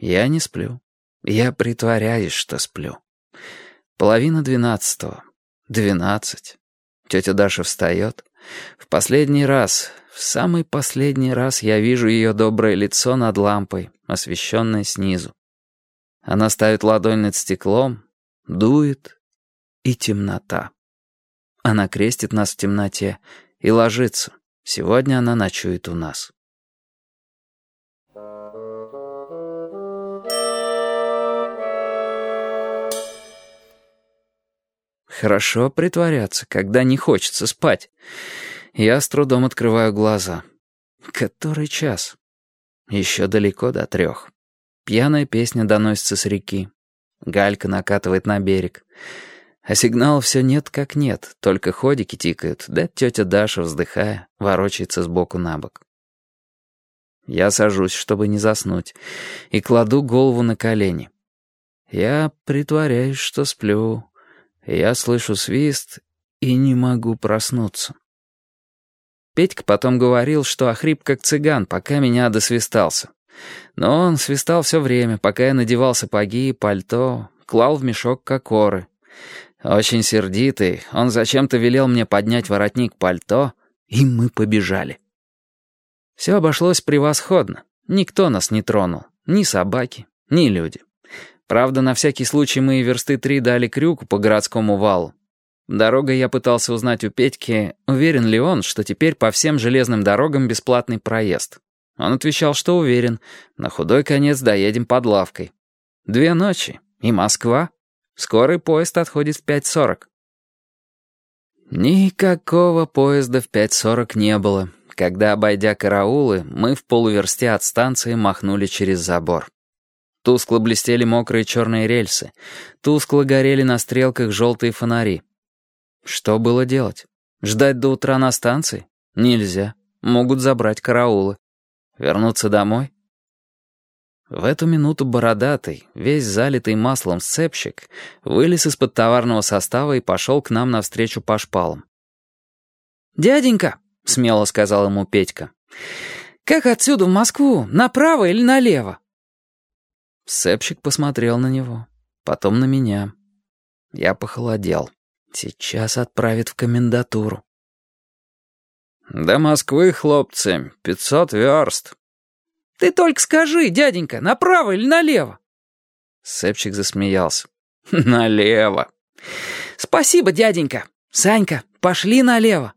Я не сплю. Я притворяюсь, что сплю. Половина двенадцатого. Двенадцать. Тетя Даша встает. В последний раз, в самый последний раз я вижу ее доброе лицо над лампой, освещенное снизу. Она ставит ладонь над стеклом, дует, и темнота. Она крестит нас в темноте и ложится. Сегодня она ночует у нас. Хорошо притворяться, когда не хочется спать. Я с трудом открываю глаза. Который час? Еще далеко до трех. Пьяная песня доносится с реки. Галька накатывает на берег. А сигнала все нет как нет, только ходики тикают, да тетя Даша, вздыхая, ворочается сбоку на бок. Я сажусь, чтобы не заснуть, и кладу голову на колени. Я притворяюсь, что сплю, я слышу свист и не могу проснуться. Петька потом говорил, что охрип как цыган, пока меня досвистался. Но он свистал все время, пока я надевал сапоги и пальто, клал в мешок кокоры. Очень сердитый, он зачем-то велел мне поднять воротник пальто, и мы побежали. Все обошлось превосходно. Никто нас не тронул. Ни собаки, ни люди. Правда, на всякий случай мы и версты три дали крюку по городскому валу. Дорогой я пытался узнать у Петьки, уверен ли он, что теперь по всем железным дорогам бесплатный проезд. Он отвечал, что уверен. На худой конец доедем под лавкой. Две ночи. И Москва. Скорый поезд отходит в 5.40. Никакого поезда в 5.40 не было, когда, обойдя караулы, мы в полуверсте от станции махнули через забор. Тускло блестели мокрые черные рельсы. Тускло горели на стрелках желтые фонари. Что было делать? Ждать до утра на станции? Нельзя. Могут забрать караулы. Вернуться домой? В эту минуту бородатый, весь залитый маслом сцепщик, вылез из-под товарного состава и пошел к нам навстречу по шпалам. «Дяденька», — смело сказал ему Петька, — «как отсюда в Москву, направо или налево?» Сцепщик посмотрел на него, потом на меня. Я похолодел. Сейчас отправит в комендатуру. «До Москвы, хлопцы, пятьсот верст». «Ты только скажи, дяденька, направо или налево?» Сцепщик засмеялся. «Налево». «Спасибо, дяденька. Санька, пошли налево».